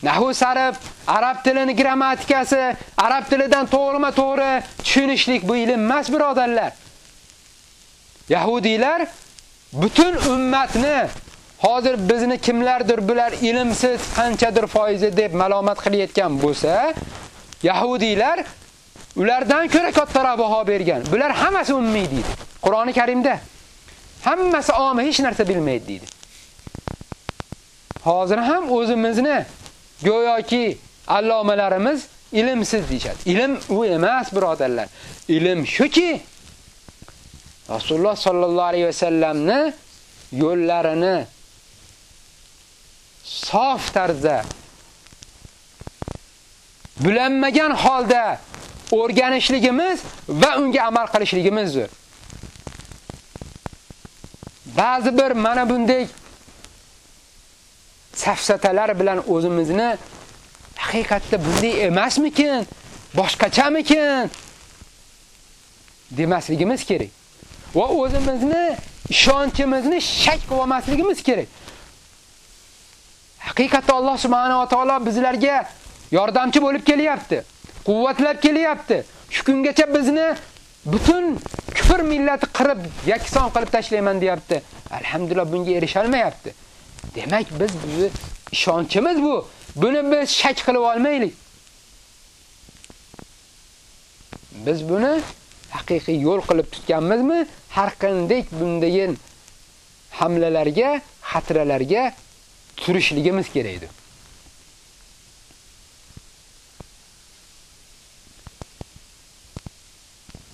Nahvu sarf, arab tilining grammatikasi, arab tilidan to'g'rima-to'g'ri tushunishlik bu ilm emas, birodarlar. Yahudiylar butun ummatni hozir bizni kimlardir bular ilmsiz qanchadir foizi deb malomat qilayotgan bo'lsa, Yahudiylar ulardan ko'ra kattaroq baho bergan. Bular hammasi ummiy deydi. Qur'oni Karimda hammasi omi hech narsa bilmaydi deydi. Hozir ham o'zimizni go'yoki allomalarimiz ilmsiz deyshadi. Ilm u emas, birodarlar. Ilm shuki Rasululloh sallallohu alayhi vasallamni yo'llarini sof tarzda bulanmagan holda o'rganishligimiz va unga amal qilishligimizdir. Ba'zi bir mana bunday safsatalar bilan o'zimizni haqiqatda bunday emasmikin, boshqachamikin demasligimiz kerak. Va o'zimizni ishonchimizni shak qilmasligimiz kerak. Haqiqatda Alloh subhanahu va taolo bizlarga yordamchi bo'lib kelyapti, quvvatlab kelyapti. Shu kungacha bizni butun kufr millati qirib, yakson qilib tashlayman deyapti. Alhamdulillah bunga erisha olmayapti. Demak, biz bu ishonchimiz bu. Buni biz shak qilib olmaylik. Biz buni haqiqiy yo'l qilib tutganmizmi? Har qanday bunday hamlalarga, xatralarga turishligimiz kerak edi.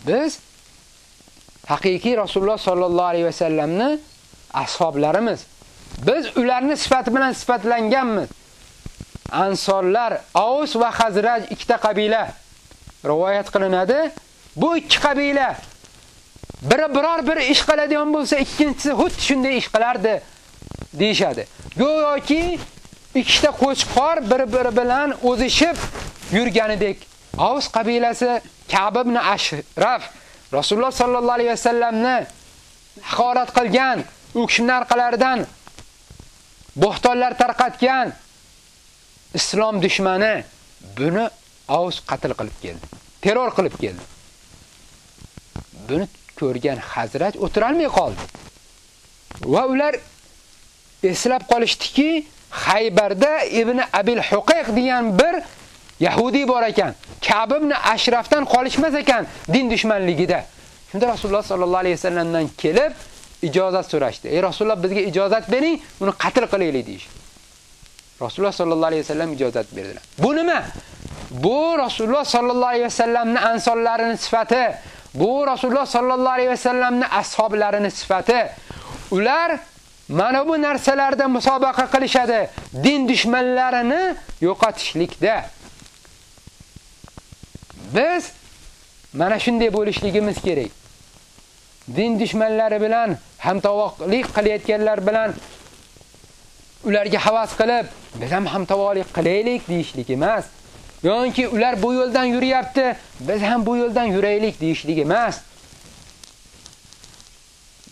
Biz haqiqiy Rasululloh sallallohu alayhi vasallamni ashoblarimiz. Biz ularni sifati bilan sifatlanganmiz. Ansorlar, Aws va Xazraj ikkita qabila rivoyat qilinadi. Bu ikki qabila biri biror bir ish qiladigan bo'lsa, ikkinchisi xuddi shunday ish qilardi deyshadi. Go'yoki ikkita qo'chqor bir-biri bilan o'zishib yurganidek. Aus qabilasi Ka'b ibn Ashraf Rasululloh sallallohu alayhi vasallamni haqorat qilgan, u kishining orqalaridan bo'xtonlar tarqatgan islom dushmani buni Avs qatl qilib keldi. Terror qilib keldi. Buni ko'rgan Hazrat o'tirolmay qoldi. Va ular eslab qolishdiki, Haybarda Ibn Abil Huqayq degan bir Yahudi bor ekan. Ka'b ibn Ashrafdan qolishmas ekan din dushmanligida. Shunda Rasululloh sallallohu alayhi vasallamdan kelib ijozat so'rashdi. "Ey Rasululloh, bizga ijozat bering, uni qatl qilaylik" deish. Rasululloh sallallohu alayhi vasallam ijozat berdilar. Bu nima? Bu Rasululloh sallallohu alayhi vasallamning ansonlarining sifati. Bu Rasululloh sallallohu alayhi vasallamning ashablarining sifati. Ular mana bu narsalarda musobaqa qilishadi. Din dushmanlarini yo'qotishlikda. Biz mana shunday bo'lishligimiz kerak. Din dushmanlari bilan hamtovoqlik qilayotganlar bilan ularga havas qilib, biz ham hamtovoqlik qilaylik deyishlik emas. yoki ular bu yo'ldan yuryapti, biz ham bu yo'ldan yuraylik deyishlik emas.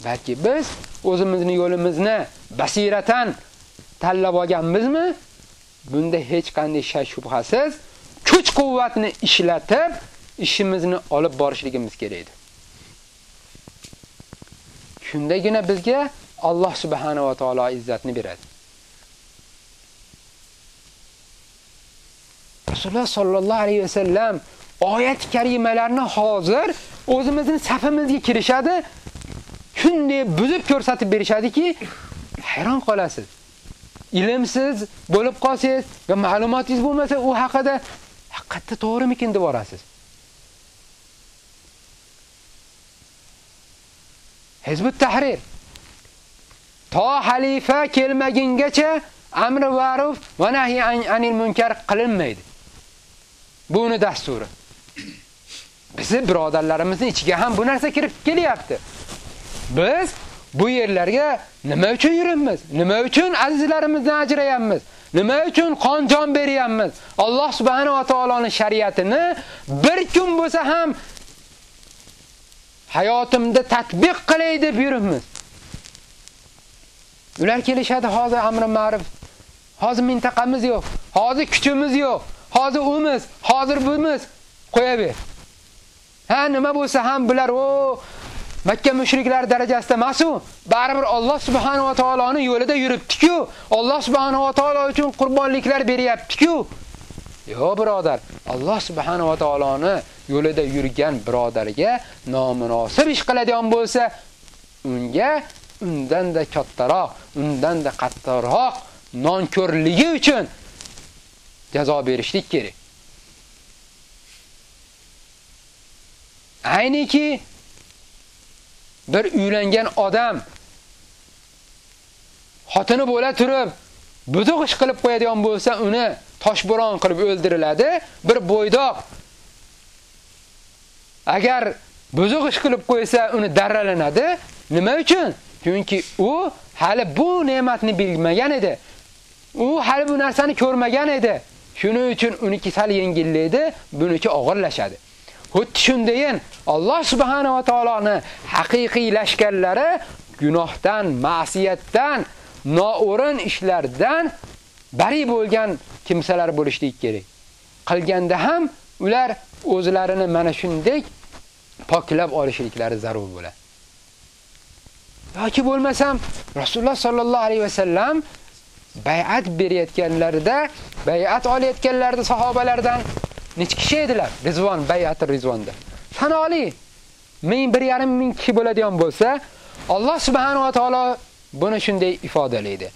Balki biz o'zimizning yo'limizni basiratan tanlab olganmizmi? Bunda hech qanday shak shubhasiz kuch-quvvatni ishlatib ishimizni olib borishligimiz kerak. Shundagina bizga Alloh subhanahu va taolo izzatni beradi. Rasululloh sallallohu alayhi vasallam oyat karimalarni hozir o'zimizning safimizga kirishadi, shunday buzib ko'rsatib berishadiki, hayron qolasiz. Ilmsiz bo'lib qolsangiz va ma'lumotingiz bo'lmasa, u haqida haqiqatda to'g'rimikin deb borasiz. Hizbut Tahrir to xalifa kelmagungacha amri ma'ruf va nahy anil munkar qilinmaydi. Bu uni dasturi. Bizi birodarlarimizning ichiga ham bu narsa kirib kelyapti. Biz bu yerlarga nima uchun yuramiz Nima uchun azizlarimizdan ajrayapmiz? Nima uchun qon jon beryapmiz? Alloh subhanahu va taoloning shariatini bir kun bo'lsa ham hayotimda tatbiq qilay deb yuribmiz. Ular kelishadi hozir amri ma'ruf. Hozir mintaqamiz yo'q. Hozir kuchimiz yo'q. Hozir umiz, hozir bumiz. Qo'yaver. Ha, nima bo'lsa ham bular o Makka mushriklari darajasida emas-u, baribir Alloh subhanahu va taoloning yo'lida yuribdi-ku. Alloh subhanahu va taolo uchun qurbonliklar beryapti-ku. Yo birodar, Alloh subhanahu va taoloni yo'lida yurgan birodarga nomunosib ish qiladigan bo'lsa, unga undan-da kattaroq, undan-da qattiqroq nonko'rligi uchun jazo berishlik kerak. Ayniki bir uylangan odam xotini bo'la turib buduq ish qilib qo'yadigan bo'lsa, uni toshbo'ron qilib o'ldiriladi. Bir bo'ydoq agar buzuq ish qilib qo'ysa, uni darralanadi. Nima uchun? Chunki u hali bu ne'matni bilmagan edi. U hali bu narsani ko'rmagan edi. Shuning uchun uniki sal yengillaydi, buniki og'irlashadi. Xuddi shundayin Alloh subhanahu va taoloni haqiqiy lashkarlari gunohdan, ma'siyatdan, noo'rin ishlardan bari bo'lgan kimsalar bo'lishlik kerak. Qilganda ham ular o'zlarini mana shunday poklab olishliklari zarur bo'ladi. yoki bo'lmasam Rasululloh sallallohu alayhi vasallam bay'at berayotganlarida, bay'at olayotganlarida sahobalardan necha kishi edilar? Rizvon, bay'at Rizvonda. Sanoli 1100 ming kishi bo'ladigan bo'lsa, Alloh subhanahu va taolo buni shunday ifodalaydi.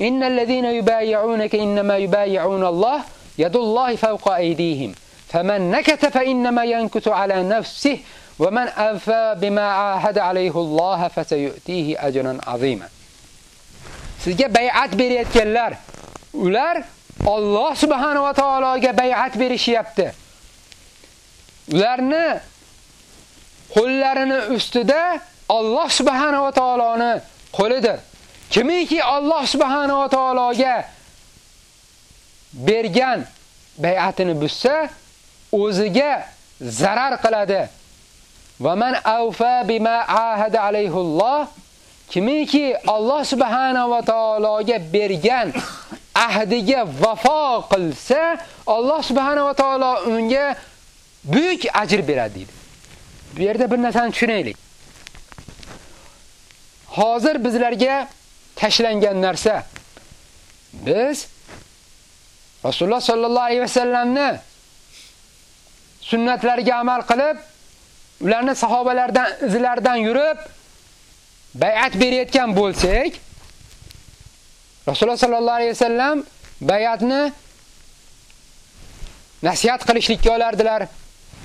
Innal ladina yubayyi'unaka innama yubayyi'una Alloh yadullohi fawqa aydihim. Faman nakata fa innama yankutu ala nafsihi ومن أوفى بما عاهد عليه الله فسيؤتيه أجرا عظيما sizga bay'at berayotganlar ular Alloh subhanahu va taologa bay'at berishyapti. Ularni qo'llarini ustida Alloh subhanahu va taoloni qo'lidir. Kimiki Alloh subhanahu va taologa bergan bay'atini buzsa, o'ziga zarar qiladi. Va man awfa bima ahada alayhulloh kimiki Alloh subhanahu va taologa bergan ahdiga vafo qilsa, Alloh subhanahu va taolo unga buyuk ajr beradi deydi. Bu yerda bir narsani tushunaylik. Hozir bizlarga tashlangan narsa biz Rasululloh sallallohu alayhi vasallamni sunnatlariga amal qilib, ularni sahobalardan izlaridan yurib bay'at berayotgan bo'lsak, Rasululloh sallallohu alayhi vasallam bay'atni nasihat qilishlikka olardilar.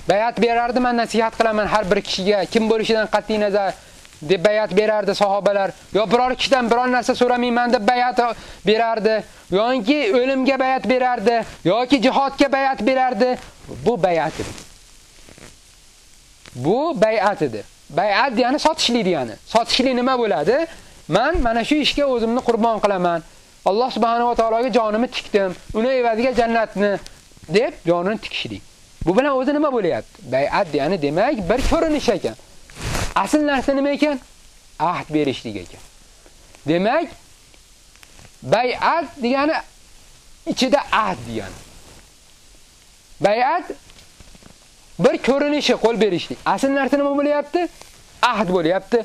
Bay'at berardi, men nasihat qilaman har bir kishiga, kim bo'lishidan qat'iy nazar deb bay'at berardi sahobalar. Yo biror kishidan biror narsa so'ramayman deb bay'at berardi, yoki o'limga bay'at berardi, yoki jihodga bay'at berardi. Bu bay'at edi. Bu bay'at edi. Bay'at degani sotishlik degani. Sotishlik nima bo'ladi? Men mana shu ishga o'zimni qurbon qilaman. Alloh subhanahu va taologa jonimni tikdim. Uni evaziga jannatni deb jonini tikishlik. Bu bilan o'zi nima bo'lyapti? Bay'at degani demak bir ko'rinish ekan. Asl narsa nima ekan? Ahd berishlik ekan. Demak, bay'at degani ichida ahd degani. Bay'at bir ko'rinishi qo'l berishlik. Asl narsa nima bo'lyapti? Ahd bo'lyapti.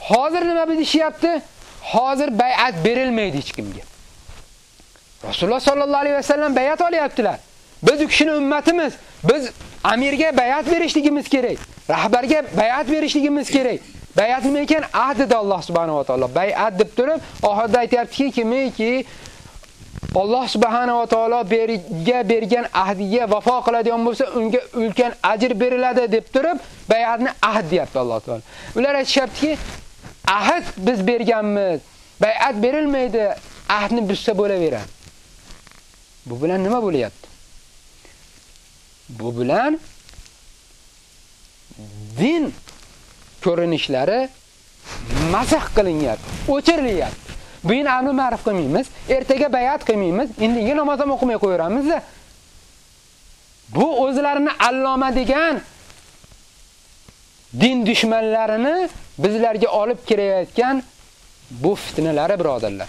Hozir nima deyishyapti? Hozir bay'at berilmaydi hech kimga. Rasululloh sallallohu alayhi vasallam bay'at olyaptilar. Biz u ummatimiz. Biz amirga bay'at berishligimiz kerak. Rahbarga bay'at berishligimiz kerak. Bay'at nima ekan? Ahd dedi Alloh subhanahu va taolo. Bay'at deb turib, oxirida aytayaptiki, kimiki Alloh subhanahu va taolo berga bergan ahdiga vafo qiladigan bo'lsa, unga ulkan ajr beriladi deb turib, bay'atni ahd deyapti Alloh taolo. Ular aytishyaptiki, ahd biz berganmiz. Bay'at berilmaydi, ahdni buzsa bo'laveradi. Bu bilan nima bo'lyapti? Bu bilan din ko'rinishlari mazah qilinyapti, o'chirilyapti. Bugun amri ma'ruf qilmaymiz, ertaga bayat qilmaymiz, indinga namoz ham o'qimay qo'yamiz. Bu o'zlarini alloma degan din dushmanlarini bizlarga olib kelayotgan bu fitnalari birodarlar.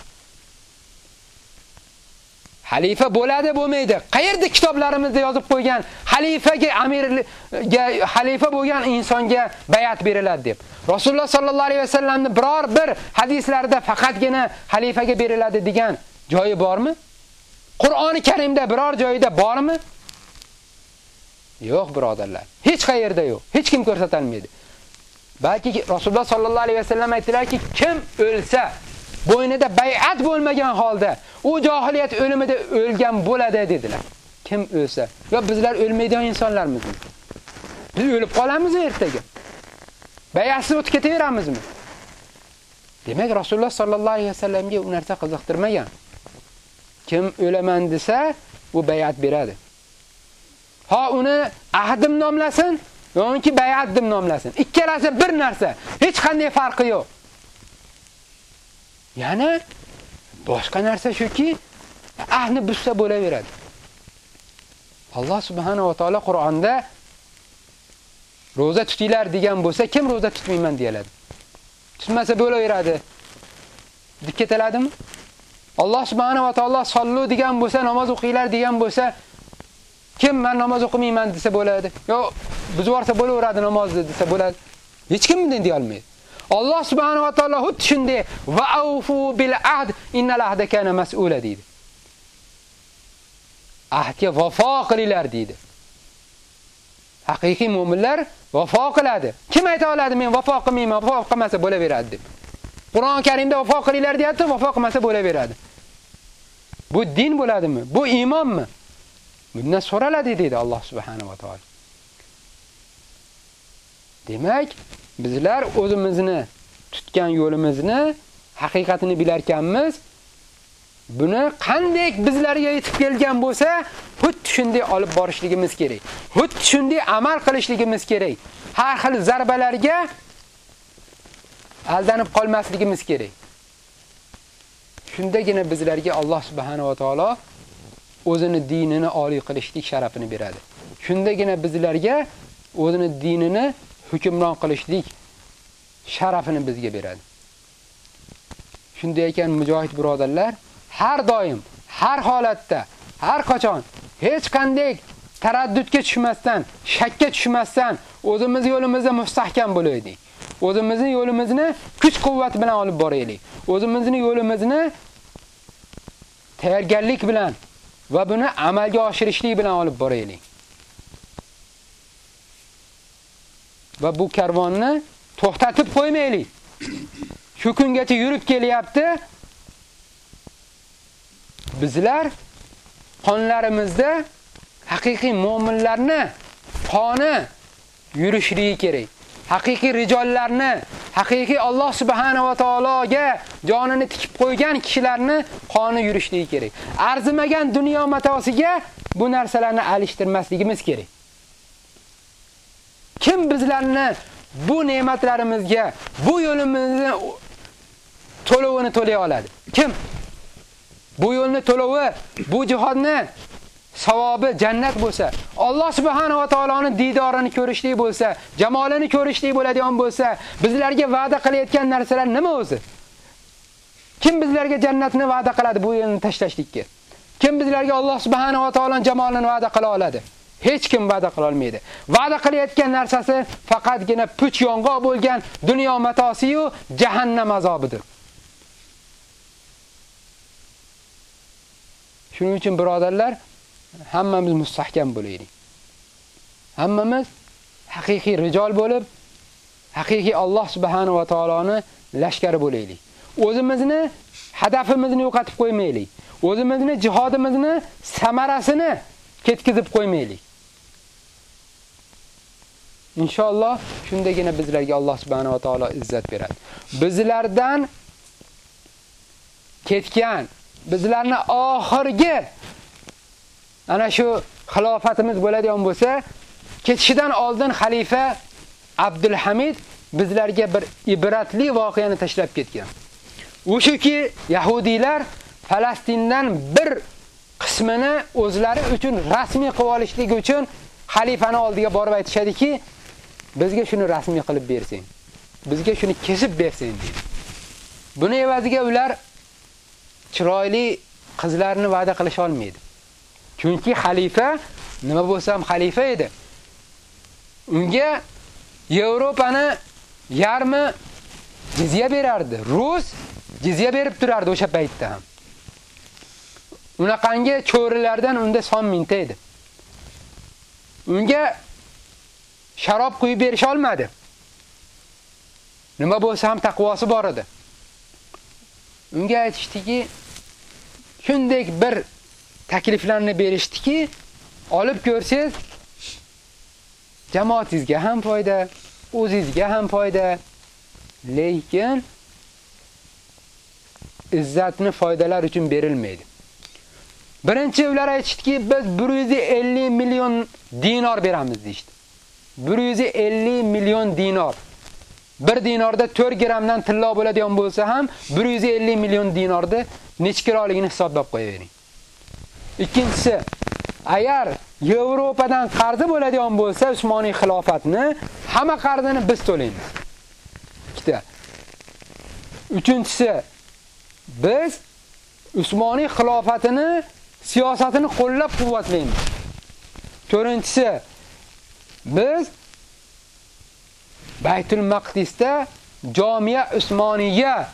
Xalifa bo'ladi, bo'lmaydi. Qayerda kitoblarimizda yozib qo'ygan xalifaga amirga xalifa bo'lgan insonga bayat beriladi deb. Rasululloh sallallohu alayhi vasallamni biror bir hadislarida faqatgina xalifaga beriladi degan joyi bormi? Qur'oni Karimda biror joyida bormi? Yo'q, birodarlar. Hech qayerda yo'q. Hech kim ko'rsata olmaydi. Balki Rasululloh sallallohu alayhi vasallam aytdilarki, kim o'lsa, bo'ynida bay'at bo'lmagan holda u jahiliyat o'limida o'lgan bo'ladi dedilar. Kim o'lsa, yo bizlar o'lmaydigan insonlarmizmi? Biz o'lib qolamiz ertaga. Bay'atsiz o'tib ketaveramizmi? Demak, Rasululloh sallallohu alayhi vasallamga u narsa qiziqtirmagan. Kim o'laman desa, u bay'at beradi. Ha uni ahdim nomlasin yoki bay'at deb nomlasin. Ikkalasi bir narsa, hech qanday farqi yo'q. Yana boshqa narsa shuki, ahni buzsa bo'laveradi. Alloh subhanahu va taolo Qur'onda roza tutinglar degan bo'lsa, kim roza tutmayman deyaladi. Tutmasa bo'laveradi. deb ketaladimi? Alloh subhanahu va taolo sollu degan bo'lsa, namoz o'qinglar degan bo'lsa, kim men namoz o'qimayman desa bo'ladi. Yo, buzvorsa bo'laveradi namozni desa bo'ladi. Hech kim bunday deya olmaydi. Alloh subhanahu va taolo xuddi shunday va aufu bil ahd innal ahda kana mas'ula deydi. Ahdga vafo qilinglar deydi. Haqiqiy mu'minlar vafo qiladi. Kim ayta oladi men vafo qilmayman, vafo qilmasa bo'laveradi deb. Qur'on Karimda vafo qilinglar deyapti, vafo qilmasa bo'laveradi. Bu din bo'ladimi? Bu iymonmi? Bundan so'raladi dedi Alloh subhanahu va taolo. Demak, bizlar o'zimizni tutgan yo'limizni haqiqatini bilarkanmiz. Buni qanday bizlarga yetib kelgan bo'lsa, xuddi shunday olib borishligimiz kerak. Xuddi shunday amal qilishligimiz kerak. Har xil zarbalarga aldanib qolmasligimiz kerak. Shundagina bizlarga Alloh subhanahu va taolo o'zini dinini oliy qilishlik sharafini beradi. Shundagina bizlarga o'zini dinini hukmron qilishlik sharafini bizga beradi. Shunday ekan mujohid birodarlar, har doim, har holatda, har qachon hech qanday taraddudga tushmasdan, shakka tushmasdan o'zimiz yo'limizda mustahkam bo'laylik. O'zimizning yo'limizni kuch-quvvat bilan olib boraylik. O'zimizning yo'limizni tayyorgarlik bilan va buni amalga oshirishlik bilan olib boraylik. Va bu karvonni to'xtatib qo'ymaylik. Shu kungacha yurib kelyapti. Bizlar qonlarimizda haqiqiy mu'minlarni qoni yurishligi kerak. Haqiqiy rijollarni, haqiqiy Alloh subhanahu va taologa jonini tikib qo'ygan kishilarni qoni yurishligi kerak. Arzimagan dunyo matosiga bu narsalarni alishtirmasligimiz kerak. Kim bizlarni bu ne'matlarimizga, bu yo'limizni to'lovini to'lay oladi? Kim? Bu yo'lni to'lovi, bu jihodni savobi jannat bo'lsa, Alloh subhanahu va taoloning didorini ko'rishlik bo'lsa, jamolini ko'rishlik bo'ladigan bo'lsa, bizlarga va'da qilayotgan narsalar nima o'zi? Kim bizlarga jannatni va'da qiladi bu yo'lni tashlashlikka? Kim bizlarga Alloh subhanahu va taoloning jamolini va'da qila oladi? Hech kim va'da qila olmaydi. Va'da qilayotgan narsasi faqatgina puch yong'oq bo'lgan dunyo matosi-yu jahannam azobidir. Shuning uchun birodarlar, hammamiz mustahkam bo'laylik. Hammamiz haqiqiy rijol bo'lib, haqiqiy Alloh subhanahu va taoloni lashkari bo'laylik. O'zimizni hadafimizni yo'qotib qo'ymaylik. O'zimizni jihodimizni samarasini ketkizib qo'ymaylik. Inshaalloh shundagina bizlarga Alloh subhanahu va taolo izzat beradi. Bizlardan ketgan, bizlarni oxirgi ana shu xilofatimiz bo'ladigan bo'lsa, ketishidan oldin xalifa Abdulhamid bizlarga bir ibratli voqeani tashlab ketgan. O'shuki yahudiylar Falastindan bir qismini o'zlari uchun rasmiy qilib olishligi uchun xalifani oldiga borib aytishadiki, bizga shuni rasmiy qilib bersang, bizga shuni kesib bersang deydi. Buni evaziga ular chiroyli qizlarni va'da qilisha olmaydi. Chunki xalifa nima bo'lsa ham xalifa edi. Unga Yevropani yarmi jizya berardi. Rus jizya berib turardi o'sha paytda ham. Unaqangi cho'rilardan unda son mingta edi. Unga sharob quyib berish olmadi. Nima bo'lsa ham taqvosi bor edi. Unga aytishdiki, shunday bir takliflarni berishdiki, olib ko'rsangiz jamoatingizga ham foyda, o'zingizga ham foyda, lekin izzatni foydalar uchun berilmaydi. Birinchi ular aytishdiki, biz 150 million dinor beramiz deydi. 150 million dinor. 1 dinorda 4 gramdan tillo bo'ladigan bo'lsa ham 150 million dinorda necha kiloligini hisoblab qo'yavering. Ikkinchisi, agar Yevropadan qarzi bo'ladigan bo'lsa, Usmoniy xilofatni hamma qarzini biz to'laymiz. Ikkita. Uchinchisi, biz Usmoniy xilofatini siyosatini qo'llab-quvvatlaymiz. To'rtinchisi, biz Baytul Maqdisda Jomiya Usmoniya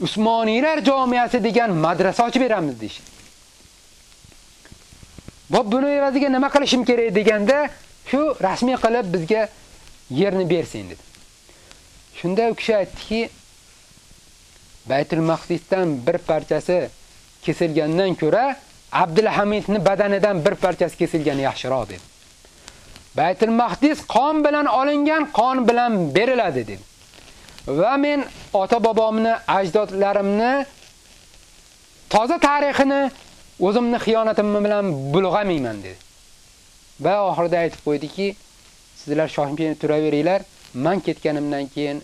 Usmoniylar jamiyati degan madrasa ochib beramiz deydi. Va buni evaziga nima qilishim kerak deganda, shu rasmiy qilib bizga yerni bersin dedi. Shunda u kishi aytdiki, Baytul Maqdisdan bir parchasi kesilgandan ko'ra Abdulhamidni badanidan bir parchasi kesilgani yaxshiroq dedi. Baytul Maqdis qon bilan olingan, qon bilan beriladi dedi. Va men ota-bobomni, ajdodlarimni toza tarixini o'zimni xiyonatim bilan bulg'amayman dedi. Va oxirida aytib qo'ydiki, sizlar shoshmay turaveringlar, men ketganimdan keyin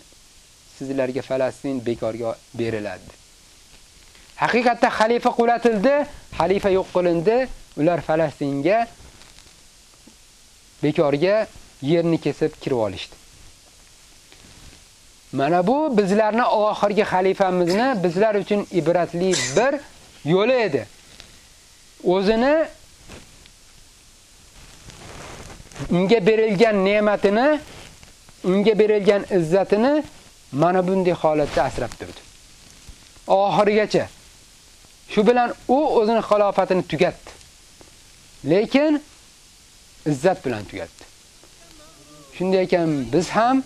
sizlarga Falastin bekorga beriladi. Haqiqatda xalifa qulatildi, xalifa yo'q qilindi, ular Falastinga bekorga yerni kesib kirib olishdi. Mana bu bizlarning oxirgi xalifamizni bizlar uchun ibratli bir yo'li edi. O'zini unga berilgan ne'matini, unga berilgan izzatini mana bunday holatda asrab turdi. Oxirigacha. Shu bilan u o'zini xalofatini tugatdi. Lekin izzat bilan tugatdi. Shunday ekan biz ham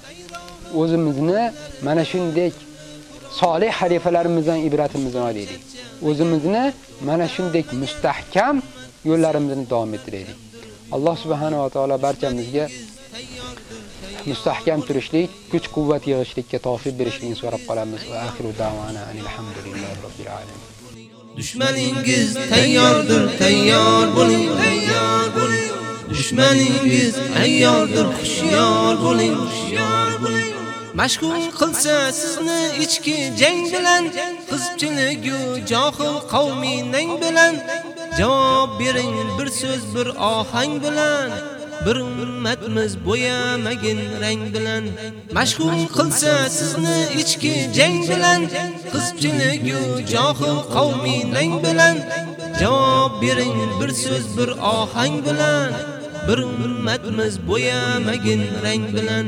o'zimizni mana shunday solih xalifalarimizdan ibratimizni olaylik. O'zimizni mana shunday mustahkam yo'llarimizni davom ettiraylik. Alloh subhanahu va taolo barchamizga mustahkam turishlik, kuch-quvvat yig'ishlikka tavfiq berishligini so'rab qolamiz. Va axiru da'vana alhamdulillahi robbil alamin. Dushmaningiz tayyordir, tayyor bo'ling, tayyor bo'ling. Dushmaningiz ayyordir, xushyor bo'ling, xushyor bo'ling. Mashg'ul qilsa sizni ichki jang bilan, qizchilik yu johil qavmining bilan. Javob bering bir so'z bir ohang bilan. bir ummatmiz bo'yamagin rang bilan. Mashg'ul qilsa sizni ichki jang bilan qizchilik yu johil qavmining bilan. Javob bering bir so'z bir ohang bilan. Bir ummatmiz bo'yamagin rang bilan.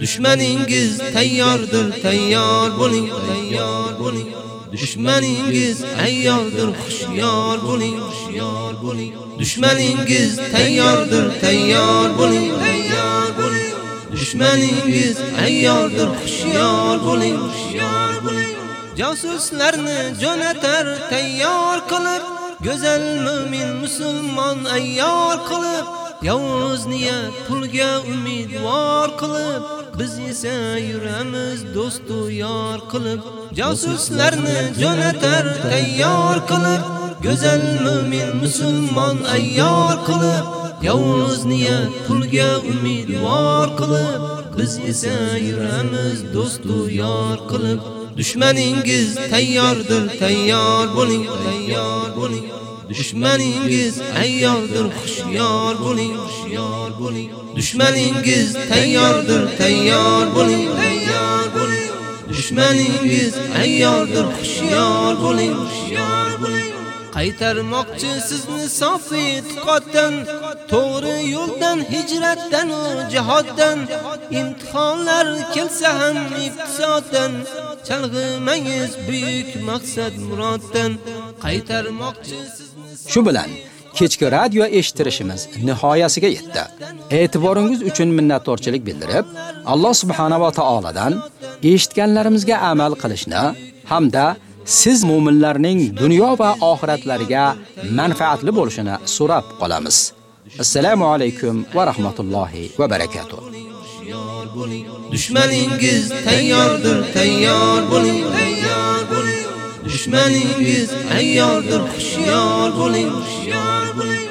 Dushmaningiz tayyordir tayyor bo'ling tayyor bo'ling. Dushmaningiz ayyordir xushyor bo'ling xushyor bo'ling. Dushmaningiz tayyordir tayyor bo'ling tayyor bo'ling. Dushmaningiz ayyordir xushyor bo'ling xushyor bo'ling. Josuslarni jo'natar tayyor qilib. Go'zal mu'min musulmon ayyor qilib. Yovuz niyat pulga umidvor qilib biz esa yuramiz do'stu yor qilib. Josuslarni jo'natar tayyor qilib go'zal mu'min musulmon ayyor qilib. Yovuz niyat pulga umidvor qilib biz esa yuramiz do'stu yor qilib. Dushmaningiz tayyordir tayyor bo'ling tayyor bo'ling. Dushmaningiz ayyordir hushyor bo'ling. Hushyor bo'ling. Dushmaningiz tayyordir tayyor bo'ling. Tayyor bo'ling. Dushmaningiz ayyordir hushyor bo'ling. Hushyor bo'ling. Qaytarmoqchi sizni sofi e'tiqoddan to'g'ri yo'ldan hijratdan jihoddan. Imtihonlar kelsa ham iqtisoddan chalg'imangiz buyuk maqsad muroddan qaytarmoqchi Shu bilan kechki radio eshitirishimiz nihoyasiga yetdi. E'tiboringiz uchun minnatdorchilik bildirib, Alloh subhanahu va taoladan eshitganlarimizga amal qilishni hamda siz mu'minlarning dunyo va oxiratlariga manfaatli bo'lishini so'rab qolamiz. Assalomu alaykum va rahmatullohi va barakotuh. dushmaningiz tayyordir tayyor bo'ling tayyor bo'ling dushmaningiz ayyordir hushyor bo'ling hushyor bo'ling.